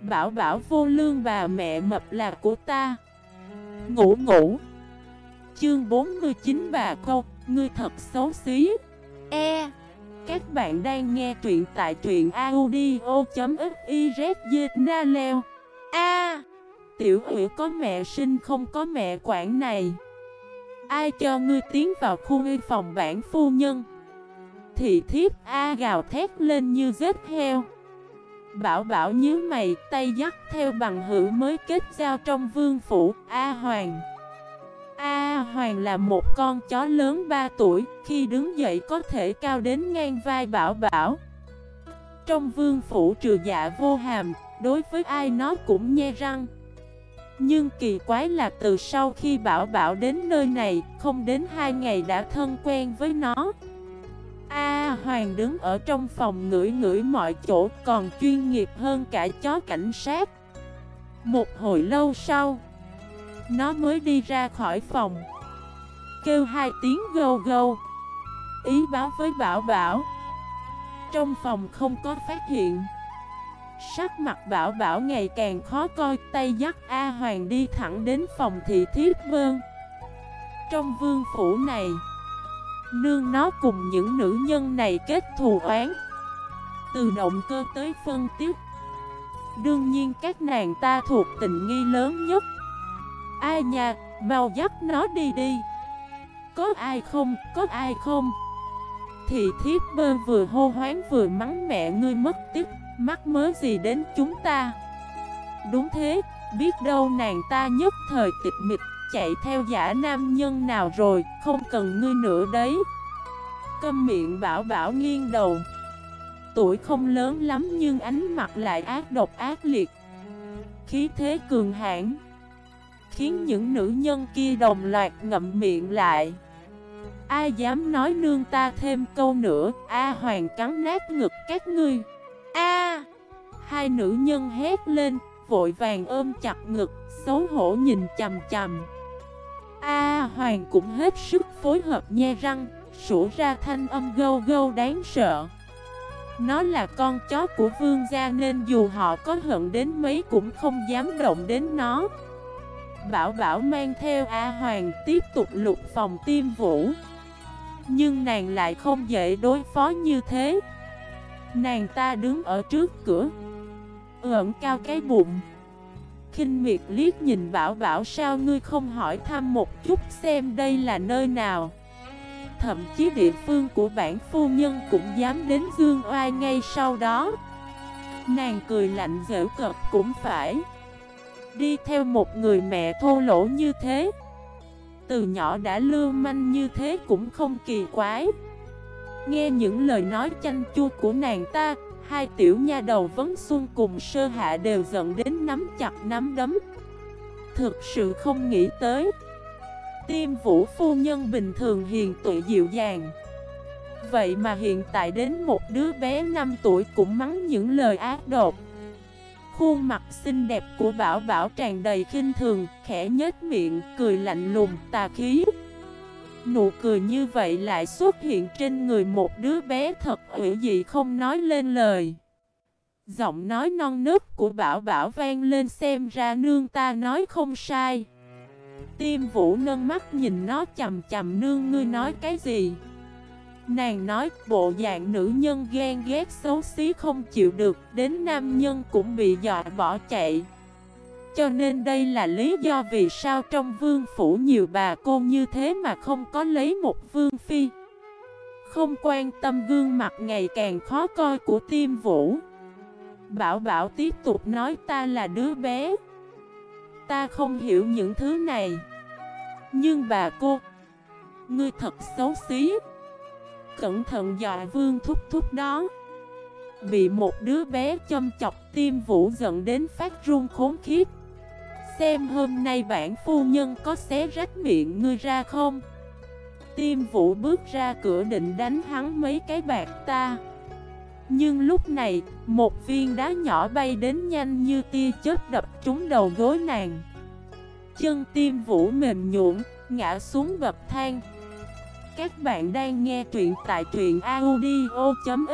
Bảo bảo vô lương bà mẹ mập là của ta. Ngủ ngủ. Chương 49 bà câu, Ngươi thật xấu xí. E Các bạn đang nghe truyện tại truyện audio.xyz Na leo. A, Tiểu ủy có mẹ sinh không có mẹ quản này. Ai cho ngươi tiến vào khu y phòng bản phu nhân? Thị thiếp A gào thét lên như giết heo. Bảo bảo nhíu mày tay dắt theo bằng hữu mới kết giao trong vương phủ, A Hoàng. A Hoàng là một con chó lớn 3 tuổi, Khi đứng dậy có thể cao đến ngang vai bảo bảo. Trong vương phủ trừ dạ vô hàm, Đối với ai nó cũng nhe răng. Nhưng kỳ quái là từ sau khi bảo bảo đến nơi này, Không đến 2 ngày đã thân quen với nó. A Hoàng đứng ở trong phòng ngửi ngửi mọi chỗ còn chuyên nghiệp hơn cả chó cảnh sát. Một hồi lâu sau, Nó mới đi ra khỏi phòng. Kêu hai tiếng gâu gâu, Ý báo với Bảo Bảo. Trong phòng không có phát hiện. Sắc mặt Bảo Bảo ngày càng khó coi, Tay dắt A Hoàng đi thẳng đến phòng thị thiếp Vương. Trong vương phủ này Nương nó cùng những nữ nhân này kết thù oán. Từ động cơ tới phân tiếp Đương nhiên các nàng ta thuộc tình nghi lớn nhất. Ai nha, mau dắt nó đi đi. Có ai không, có ai không? Thì thiếp bơ vừa hô hoáng vừa mắng mẹ ngươi mất tiếp Mắc mớ gì đến chúng ta? Đúng thế, biết đâu nàng ta nhất thời tịch mịch chạy theo giả nam nhân nào rồi, không cần ngươi nữa đấy. Câm miệng bảo bảo nghiêng đầu. Tuổi không lớn lắm nhưng ánh mặt lại ác độc ác liệt. Khí thế cường hãn khiến những nữ nhân kia đồng loạt ngậm miệng lại. Ai dám nói nương ta thêm câu nữa, A Hoàng cắn nát ngực các ngươi. A! Hai nữ nhân hét lên, vội vàng ôm chặt ngực, xấu hổ nhìn chầm chầm. A Hoàng cũng hết sức phối hợp nhe răng, sủa ra thanh âm gâu gâu đáng sợ. Nó là con chó của vương gia nên dù họ có hận đến mấy cũng không dám động đến nó. Bảo Bảo mang theo A Hoàng tiếp tục lục phòng tiêm vũ. Nhưng nàng lại không dễ đối phó như thế. Nàng ta đứng ở trước cửa, ẩn cao cái bụng khinh miệt liếc nhìn bảo bảo sao ngươi không hỏi thăm một chút xem đây là nơi nào. Thậm chí địa phương của bản phu nhân cũng dám đến dương oai ngay sau đó. Nàng cười lạnh dễ cợt cũng phải. Đi theo một người mẹ thô lỗ như thế. Từ nhỏ đã lưu manh như thế cũng không kỳ quái. Nghe những lời nói chanh chua của nàng ta Hai tiểu nha đầu vấn xuân cùng sơ hạ đều giận đến nắm chặt nắm đấm. Thực sự không nghĩ tới. Tiêm vũ phu nhân bình thường hiền tụi dịu dàng. Vậy mà hiện tại đến một đứa bé 5 tuổi cũng mắng những lời ác độc. Khuôn mặt xinh đẹp của Bảo Bảo tràn đầy khinh thường, khẽ nhếch miệng, cười lạnh lùng, tà khí. Nụ cười như vậy lại xuất hiện trên người một đứa bé thật ủy dị không nói lên lời. Giọng nói non nớt của Bảo Bảo vang lên xem ra nương ta nói không sai. Tiêm vũ nâng mắt nhìn nó chầm chầm, nương, ngươi nói cái gì. Nàng nói, bộ dạng nữ nhân ghen ghét xấu xí không chịu được, Đến nam nhân cũng bị dọa bỏ chạy cho nên đây là lý do vì sao trong vương phủ nhiều bà cô như thế mà không có lấy một vương phi. Không quan tâm gương mặt ngày càng khó coi của tiêm vũ. Bảo bảo tiếp tục nói ta là đứa bé. Ta không hiểu những thứ này. Nhưng bà cô, Ngươi thật xấu xí. Cẩn thận dọa vương thúc thúc đó. Bị một đứa bé châm chọc tim vũ giận đến phát run khốn khiếp. Xem hôm nay bản phu nhân có xé rách miệng ngươi ra không? Tiêm vũ bước ra cửa định đánh hắn mấy cái bạc ta. Nhưng lúc này, một viên đá nhỏ bay đến nhanh như tia chớp đập trúng đầu gối nàng. Chân tiêm vũ mềm nhũn ngã xuống gập thang. Các bạn đang nghe truyện tại truyện audio.fif